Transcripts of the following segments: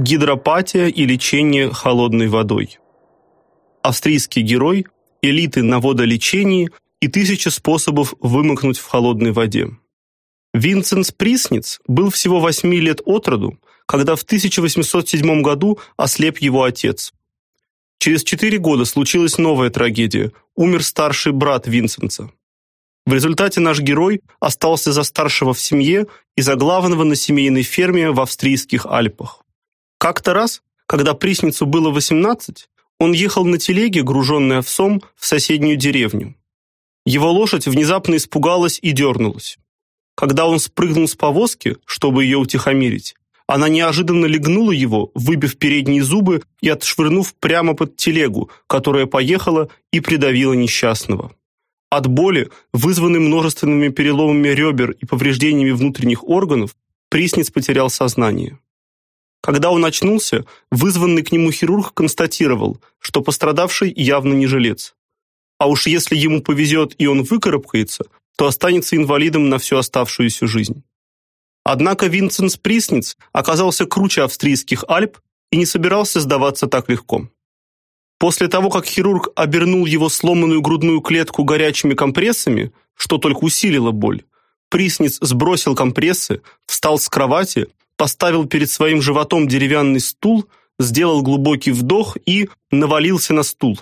Гидропатия и лечение холодной водой. Австрийский герой, элиты на водолечении и тысячи способов вымокнуть в холодной воде. Винценс Присниц был всего 8 лет от роду, когда в 1807 году ослеп его отец. Через четыре года случилась новая трагедия. Умер старший брат Винсенца. В результате наш герой остался за старшего в семье и за главного на семейной ферме в австрийских Альпах. Как-то раз, когда Присницу было 18, он ехал на телеге, груженной овсом, в соседнюю деревню. Его лошадь внезапно испугалась и дернулась. Когда он спрыгнул с повозки, чтобы ее утихомирить, она неожиданно легнула его, выбив передние зубы и отшвырнув прямо под телегу, которая поехала и придавила несчастного. От боли, вызванной множественными переломами ребер и повреждениями внутренних органов, Присниц потерял сознание. Когда он очнулся, вызванный к нему хирург констатировал, что пострадавший явно не жилец. А уж если ему повезет и он выкарабкается, то останется инвалидом на всю оставшуюся жизнь. Однако Винценс Присниц оказался круче австрийских Альп и не собирался сдаваться так легко. После того, как хирург обернул его сломанную грудную клетку горячими компрессами, что только усилило боль, Присниц сбросил компрессы, встал с кровати, поставил перед своим животом деревянный стул, сделал глубокий вдох и навалился на стул.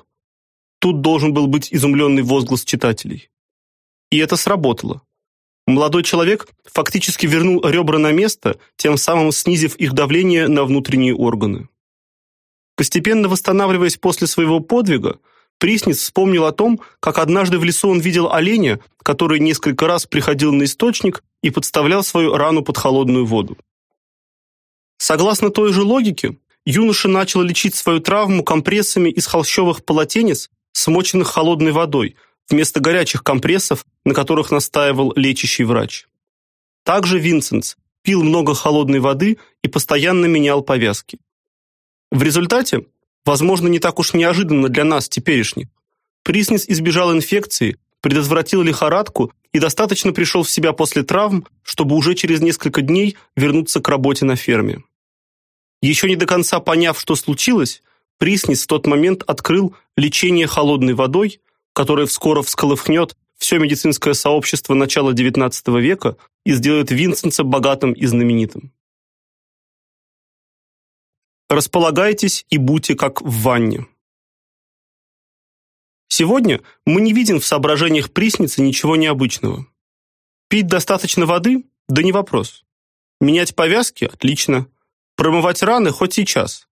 Тут должен был быть изумленный возглас читателей. И это сработало. Молодой человек фактически вернул ребра на место, тем самым снизив их давление на внутренние органы. Постепенно восстанавливаясь после своего подвига, Присниц вспомнил о том, как однажды в лесу он видел оленя, который несколько раз приходил на источник и подставлял свою рану под холодную воду. Согласно той же логике, юноша начал лечить свою травму компрессами из холщовых полотенец, смоченных холодной водой, вместо горячих компрессов, на которых настаивал лечащий врач. Также Винсентс пил много холодной воды и постоянно менял повязки. В результате, возможно, не так уж неожиданно для нас теперешних, Приснис избежал инфекции, предотвратил лихорадку и достаточно пришел в себя после травм, чтобы уже через несколько дней вернуться к работе на ферме. Еще не до конца поняв, что случилось, Приснис в тот момент открыл лечение холодной водой, которое вскоре всколыхнет все медицинское сообщество начала XIX века и сделает Винсенца богатым и знаменитым. Располагайтесь и будьте как в ванне. Сегодня мы не видим в соображениях Присницы ничего необычного. Пить достаточно воды? Да не вопрос. Менять повязки? Отлично. Промывать раны хоть сейчас.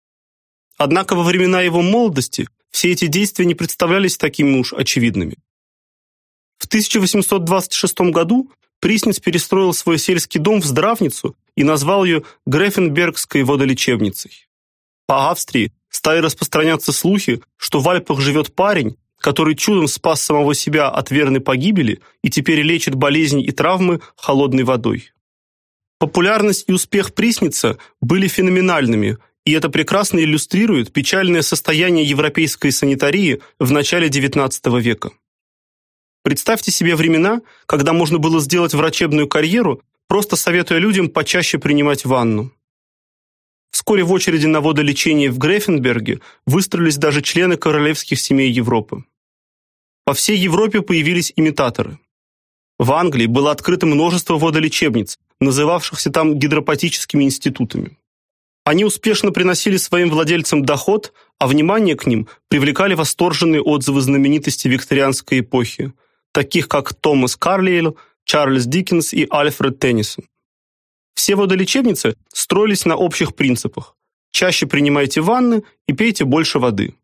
Однако во времена его молодости все эти действия не представлялись такими уж очевидными. В 1826 году Присниц перестроил свой сельский дом в здравницу и назвал ее Грефенбергской водолечебницей. По Австрии стали распространяться слухи, что в Альпах живет парень, который чудом спас самого себя от верной погибели и теперь лечит болезни и травмы холодной водой. Популярность и успех Присница были феноменальными, и это прекрасно иллюстрирует печальное состояние европейской санитарии в начале XIX века. Представьте себе времена, когда можно было сделать врачебную карьеру, просто советуя людям почаще принимать ванну. Вскоре в очереди на водолечение в Грефенберге выстроились даже члены королевских семей Европы. По всей Европе появились имитаторы. В Англии было открыто множество водолечебниц, называвшихся там гидропатическими институтами. Они успешно приносили своим владельцам доход, а внимание к ним привлекали восторженные отзывы знаменитостей викторианской эпохи, таких как Томас Карлейл, Чарльз Диккенс и Альфред Теннисон. Все водолечебницы строились на общих принципах. Чаще принимайте ванны и пейте больше воды.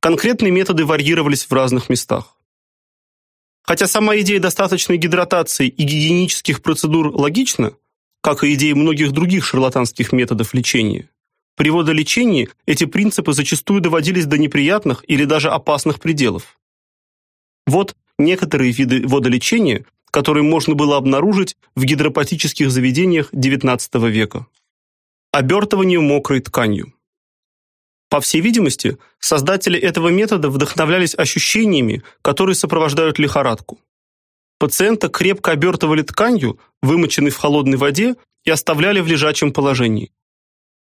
Конкретные методы варьировались в разных местах. Хотя сама идея достаточной гидратации и гигиенических процедур логична, как и идеи многих других шарлатанских методов лечения, при водолечении эти принципы зачастую доводились до неприятных или даже опасных пределов. Вот некоторые виды водолечения, которые можно было обнаружить в гидропатических заведениях XIX века. Обертывание мокрой тканью. По всей видимости, создатели этого метода вдохновлялись ощущениями, которые сопровождают лихорадку. Пациента крепко обертывали тканью, вымоченной в холодной воде, и оставляли в лежачем положении.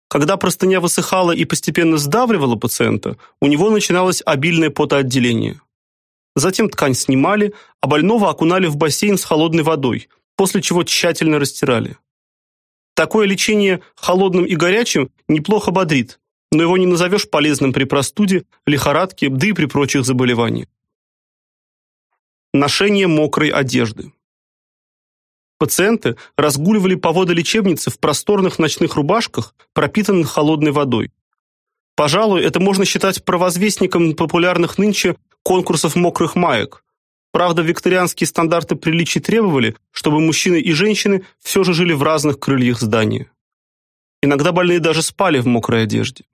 Когда простыня высыхала и постепенно сдавливала пациента, у него начиналось обильное потоотделение. Затем ткань снимали, а больного окунали в бассейн с холодной водой, после чего тщательно растирали. Такое лечение холодным и горячим неплохо бодрит, но его не назовешь полезным при простуде, лихорадке, да и при прочих заболеваниях. Ношение мокрой одежды. Пациенты разгуливали по водолечебнице в просторных ночных рубашках, пропитанных холодной водой. Пожалуй, это можно считать провозвестником популярных нынче конкурсов мокрых маек. Правда, викторианские стандарты приличий требовали, чтобы мужчины и женщины все же жили в разных крыльях здания. Иногда больные даже спали в мокрой одежде.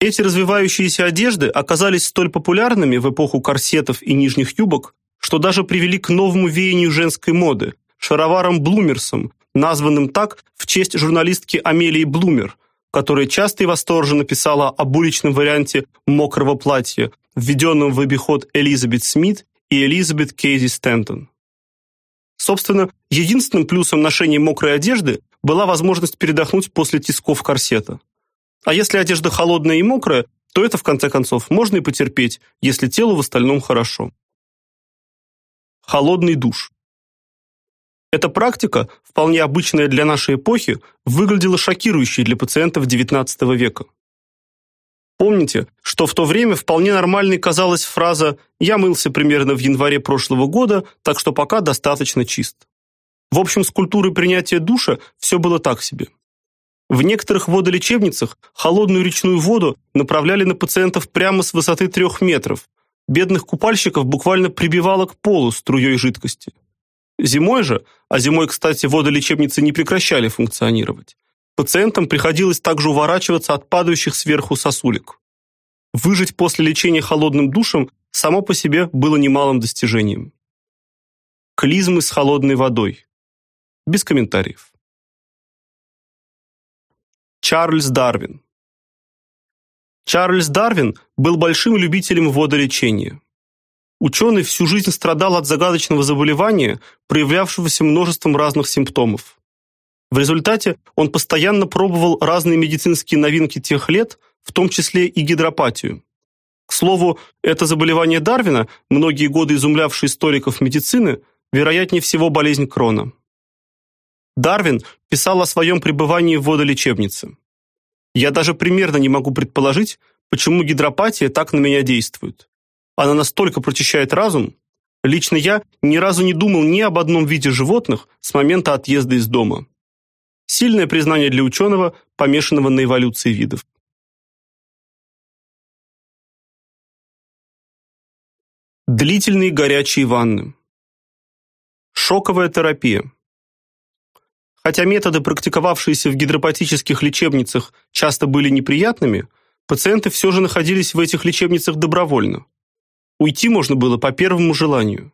Эти развивающиеся одежды оказались столь популярными в эпоху корсетов и нижних юбок, что даже привели к новому веянию женской моды – шароваром Блумерсом, названным так в честь журналистки Амелии Блумер, которая часто и восторженно писала об уличном варианте мокрого платья, введенном в обиход Элизабет Смит и Элизабет Кейзи Стэнтон. Собственно, единственным плюсом ношения мокрой одежды была возможность передохнуть после тисков корсета. А если одежда холодная и мокрая, то это в конце концов можно и потерпеть, если телу в остальном хорошо. Холодный душ. Эта практика, вполне обычная для нашей эпохи, выглядела шокирующей для пациентов XIX века. Помните, что в то время вполне нормальной казалась фраза «я мылся примерно в январе прошлого года, так что пока достаточно чист». В общем, с культурой принятия душа все было так себе. В некоторых водолечебницах холодную речную воду направляли на пациентов прямо с высоты трех метров. Бедных купальщиков буквально прибивало к полу струей жидкости. Зимой же, а зимой, кстати, водолечебницы не прекращали функционировать, пациентам приходилось также уворачиваться от падающих сверху сосулек. Выжить после лечения холодным душем само по себе было немалым достижением. Клизмы с холодной водой. Без комментариев. Чарльз Дарвин. Чарльз Дарвин был большим любителем водолечения. Ученый всю жизнь страдал от загадочного заболевания, проявлявшегося множеством разных симптомов. В результате он постоянно пробовал разные медицинские новинки тех лет, в том числе и гидропатию. К слову, это заболевание Дарвина, многие годы изумлявшее историков медицины, вероятнее всего болезнь Крона. Дарвин писал о своем пребывании в водолечебнице. Я даже примерно не могу предположить, почему гидропатия так на меня действует. Она настолько прочищает разум. Лично я ни разу не думал ни об одном виде животных с момента отъезда из дома. Сильное признание для ученого, помешанного на эволюции видов. Длительные горячие ванны. Шоковая терапия. Хотя методы, практиковавшиеся в гидропатических лечебницах, часто были неприятными, пациенты все же находились в этих лечебницах добровольно. Уйти можно было по первому желанию.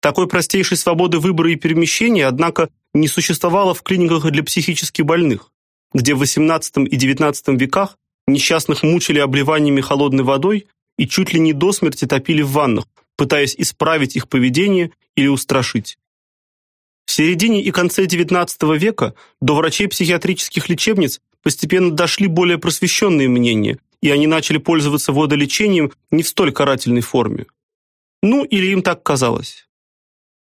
Такой простейшей свободы выбора и перемещения, однако, не существовало в клиниках для психически больных, где в XVIII и XIX веках несчастных мучили обливаниями холодной водой и чуть ли не до смерти топили в ваннах, пытаясь исправить их поведение или устрашить. В середине и конце XIX века до врачей психиатрических лечебниц постепенно дошли более просвещенные мнения, и они начали пользоваться водолечением не в столь карательной форме. Ну, или им так казалось.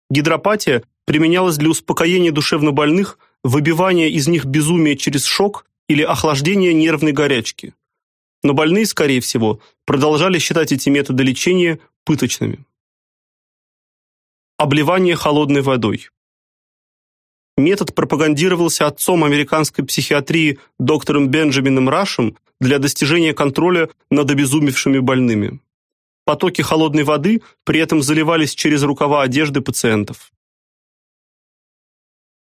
Гидропатия применялась для успокоения душевнобольных, выбивания из них безумия через шок или охлаждения нервной горячки. Но больные, скорее всего, продолжали считать эти методы лечения пыточными. Обливание холодной водой. Метод пропагандировался отцом американской психиатрии доктором Бенджамином Рашем для достижения контроля над обезумевшими больными. Потоки холодной воды при этом заливались через рукава одежды пациентов.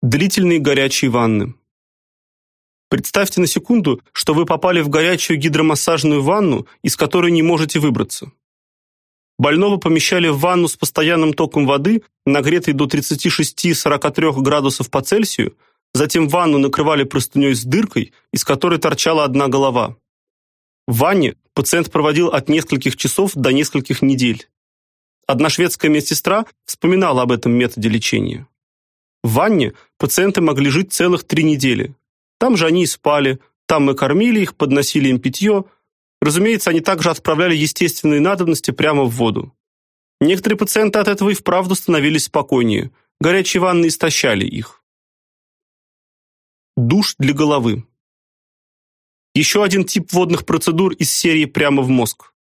Длительные горячие ванны. Представьте на секунду, что вы попали в горячую гидромассажную ванну, из которой не можете выбраться. Больного помещали в ванну с постоянным током воды, нагретой до 36-43 градусов по Цельсию, затем ванну накрывали простыней с дыркой, из которой торчала одна голова. В ванне пациент проводил от нескольких часов до нескольких недель. Одна шведская медсестра вспоминала об этом методе лечения. В ванне пациенты могли жить целых три недели. Там же они и спали, Там мы кормили их, подносили им питье. Разумеется, они также отправляли естественные надобности прямо в воду. Некоторые пациенты от этого и вправду становились спокойнее. Горячие ванны истощали их. Душ для головы. Еще один тип водных процедур из серии прямо в мозг.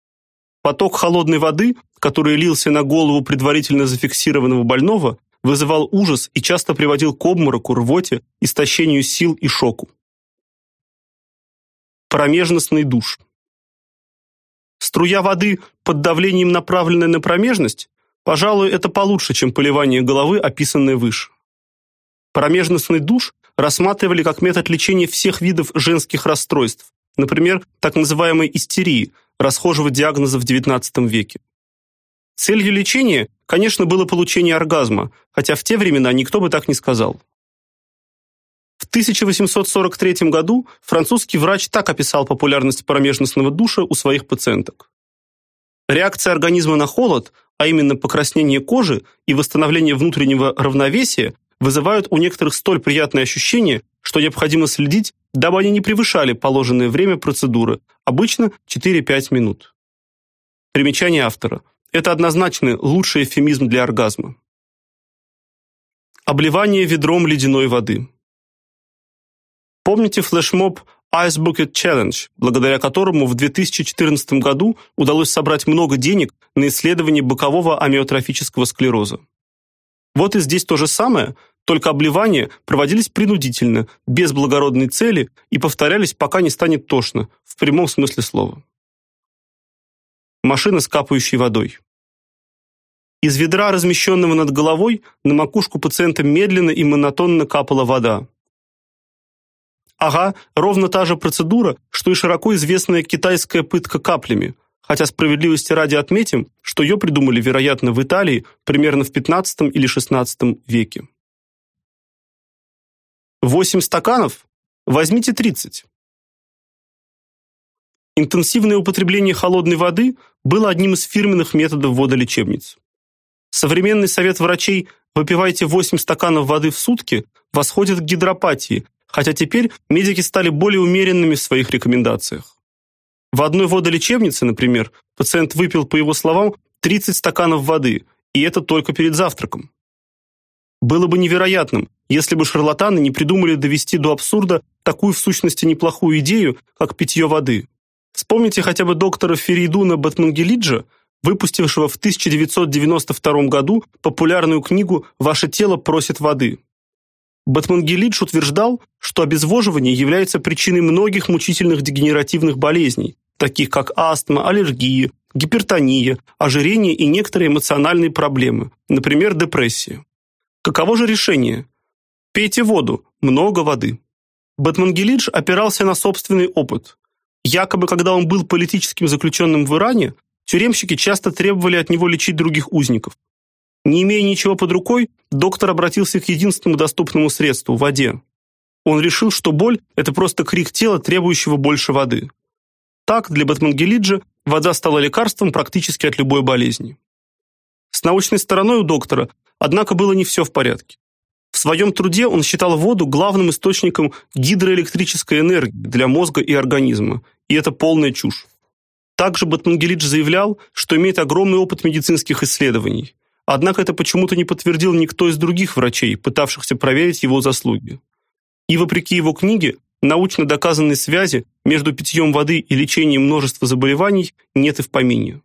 Поток холодной воды, который лился на голову предварительно зафиксированного больного, вызывал ужас и часто приводил к обмороку, рвоте, истощению сил и шоку. Промежностный душ. Струя воды под давлением, направленная на промежность, пожалуй, это получше, чем поливание головы, описанное выше. Промежностный душ рассматривали как метод лечения всех видов женских расстройств, например, так называемой истерии, расхожего диагноза в XIX веке. Целью лечения, конечно, было получение оргазма, хотя в те времена никто бы так не сказал. В 1843 году французский врач так описал популярность промежностного душа у своих пациенток. Реакция организма на холод, а именно покраснение кожи и восстановление внутреннего равновесия, вызывают у некоторых столь приятные ощущения, что необходимо следить, дабы они не превышали положенное время процедуры, обычно 4-5 минут. Примечание автора. Это однозначно лучший эвфемизм для оргазма. Обливание ведром ледяной воды. Помните флешмоб Ice Bucket Challenge, благодаря которому в 2014 году удалось собрать много денег на исследование бокового амиотрофического склероза. Вот и здесь то же самое, только обливания проводились принудительно, без благородной цели и повторялись, пока не станет тошно, в прямом смысле слова. Машина с капающей водой. Из ведра, размещенного над головой, на макушку пациента медленно и монотонно капала вода. Ага, ровно та же процедура, что и широко известная китайская пытка каплями – хотя справедливости ради отметим, что ее придумали, вероятно, в Италии примерно в 15 или 16 веке. 8 стаканов? Возьмите 30. Интенсивное употребление холодной воды было одним из фирменных методов водолечебниц. Современный совет врачей «выпивайте 8 стаканов воды в сутки» восходит к гидропатии, хотя теперь медики стали более умеренными в своих рекомендациях. В одной водолечебнице, например, пациент выпил, по его словам, 30 стаканов воды, и это только перед завтраком. Было бы невероятным, если бы шарлатаны не придумали довести до абсурда такую в сущности неплохую идею, как питье воды. Вспомните хотя бы доктора Феридуна Батмангелиджа, выпустившего в 1992 году популярную книгу «Ваше тело просит воды». Батмангелидж утверждал, что обезвоживание является причиной многих мучительных дегенеративных болезней, таких как астма, аллергии, гипертония, ожирение и некоторые эмоциональные проблемы, например, депрессия. Каково же решение? Пейте воду, много воды. Батмангелидж опирался на собственный опыт. Якобы, когда он был политическим заключенным в Иране, тюремщики часто требовали от него лечить других узников. Не имея ничего под рукой, доктор обратился к единственному доступному средству воде. Он решил, что боль это просто крик тела, требующего больше воды. Так, для Батмангелиджа вода стала лекарством практически от любой болезни. С научной стороной у доктора, однако, было не все в порядке. В своем труде он считал воду главным источником гидроэлектрической энергии для мозга и организма, и это полная чушь. Также Батмангелидж заявлял, что имеет огромный опыт медицинских исследований. Однако это почему-то не подтвердил никто из других врачей, пытавшихся проверить его заслуги. И вопреки его книге, научно доказанной связи между питьем воды и лечением множества заболеваний нет и в помине.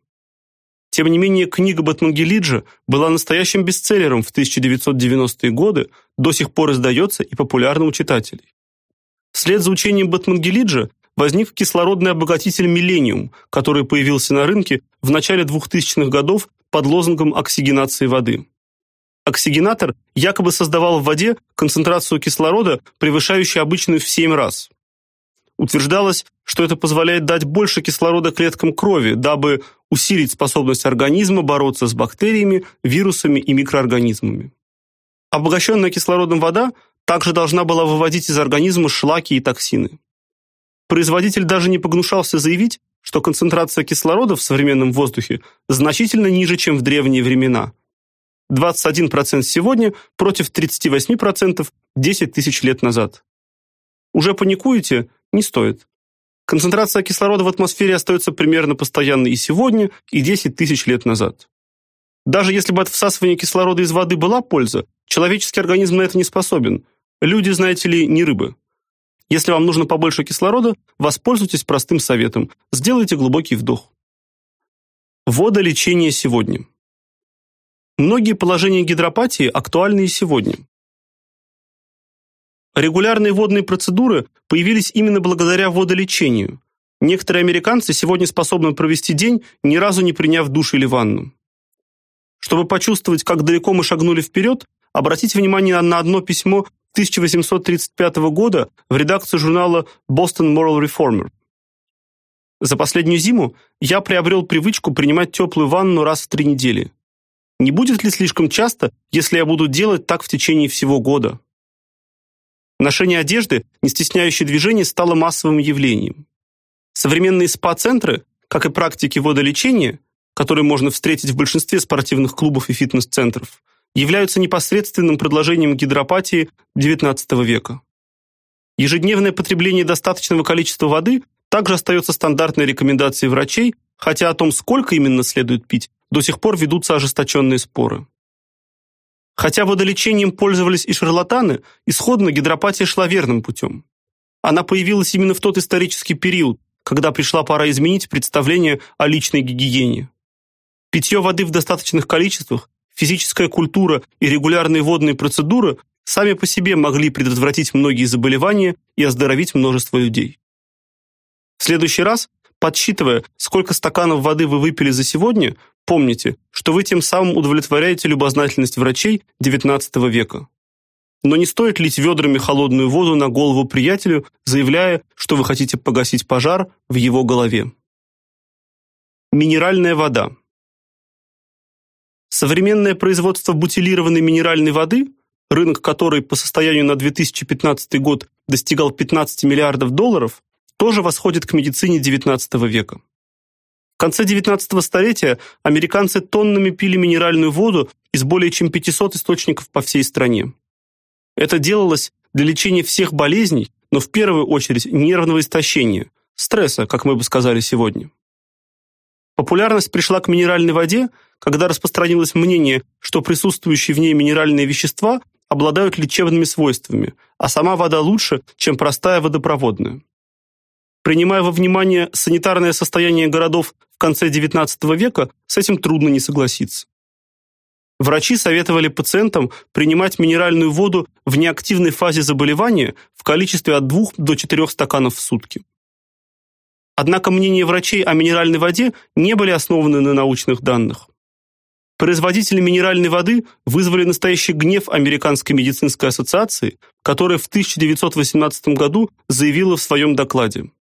Тем не менее, книга Батмангелиджа была настоящим бестселлером в 1990-е годы, до сих пор издается и популярна у читателей. Вслед за учением Батмангелиджа возник кислородный обогатитель Millennium, который появился на рынке в начале 2000-х годов под лозунгом оксигенации воды. Оксигенатор якобы создавал в воде концентрацию кислорода, превышающую обычную в 7 раз. Утверждалось, что это позволяет дать больше кислорода клеткам крови, дабы усилить способность организма бороться с бактериями, вирусами и микроорганизмами. Обогащенная кислородом вода также должна была выводить из организма шлаки и токсины. Производитель даже не погнушался заявить, что концентрация кислорода в современном воздухе значительно ниже, чем в древние времена – 21% сегодня против 38% 10 тысяч лет назад. Уже паникуете? Не стоит. Концентрация кислорода в атмосфере остается примерно постоянной и сегодня, и 10 тысяч лет назад. Даже если бы от всасывания кислорода из воды была польза, человеческий организм на это не способен. Люди, знаете ли, не рыбы. Если вам нужно побольше кислорода, воспользуйтесь простым советом. Сделайте глубокий вдох. Водолечение сегодня. Многие положения гидропатии актуальны и сегодня. Регулярные водные процедуры появились именно благодаря водолечению. Некоторые американцы сегодня способны провести день, ни разу не приняв душ или ванну. Чтобы почувствовать, как далеко мы шагнули вперед, обратите внимание на одно письмо 1835 года в редакцию журнала Boston Moral Reformer. За последнюю зиму я приобрел привычку принимать теплую ванну раз в три недели. Не будет ли слишком часто, если я буду делать так в течение всего года? Ношение одежды, не стесняющей движений, стало массовым явлением. Современные спа-центры, как и практики водолечения, которые можно встретить в большинстве спортивных клубов и фитнес-центров, являются непосредственным продолжением гидропатии XIX века. Ежедневное потребление достаточного количества воды также остается стандартной рекомендацией врачей, хотя о том, сколько именно следует пить, до сих пор ведутся ожесточенные споры. Хотя водолечением пользовались и шарлатаны, исходно гидропатия шла верным путем. Она появилась именно в тот исторический период, когда пришла пора изменить представление о личной гигиене. Питье воды в достаточных количествах, физическая культура и регулярные водные процедуры сами по себе могли предотвратить многие заболевания и оздоровить множество людей. В следующий раз, подсчитывая, сколько стаканов воды вы выпили за сегодня, помните, что вы тем самым удовлетворяете любознательность врачей XIX века. Но не стоит лить ведрами холодную воду на голову приятелю, заявляя, что вы хотите погасить пожар в его голове. Минеральная вода. Современное производство бутилированной минеральной воды, рынок которой по состоянию на 2015 год достигал 15 миллиардов долларов, тоже восходит к медицине XIX века. В конце XIX столетия американцы тоннами пили минеральную воду из более чем 500 источников по всей стране. Это делалось для лечения всех болезней, но в первую очередь нервного истощения, стресса, как мы бы сказали сегодня. Популярность пришла к минеральной воде, когда распространилось мнение, что присутствующие в ней минеральные вещества обладают лечебными свойствами, а сама вода лучше, чем простая водопроводная. Принимая во внимание санитарное состояние городов в конце XIX века, с этим трудно не согласиться. Врачи советовали пациентам принимать минеральную воду в неактивной фазе заболевания в количестве от 2 до 4 стаканов в сутки. Однако мнения врачей о минеральной воде не были основаны на научных данных. Производители минеральной воды вызвали настоящий гнев Американской медицинской ассоциации, которая в 1918 году заявила в своем докладе: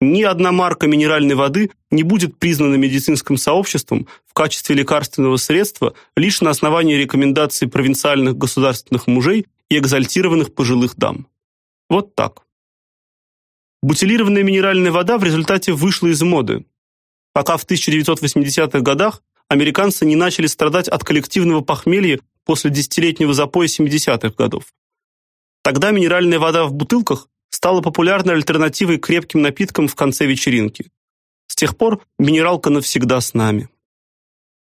ни одна марка минеральной воды не будет признана медицинским сообществом в качестве лекарственного средства лишь на основании рекомендаций провинциальных государственных мужей и экзальтированных пожилых дам. Вот так. Бутилированная минеральная вода в результате вышла из моды, пока в 1980-х годах американцы не начали страдать от коллективного похмелья после десятилетнего запоя 70-х годов. Тогда минеральная вода в бутылках стала популярной альтернативой крепким напиткам в конце вечеринки. С тех пор минералка навсегда с нами.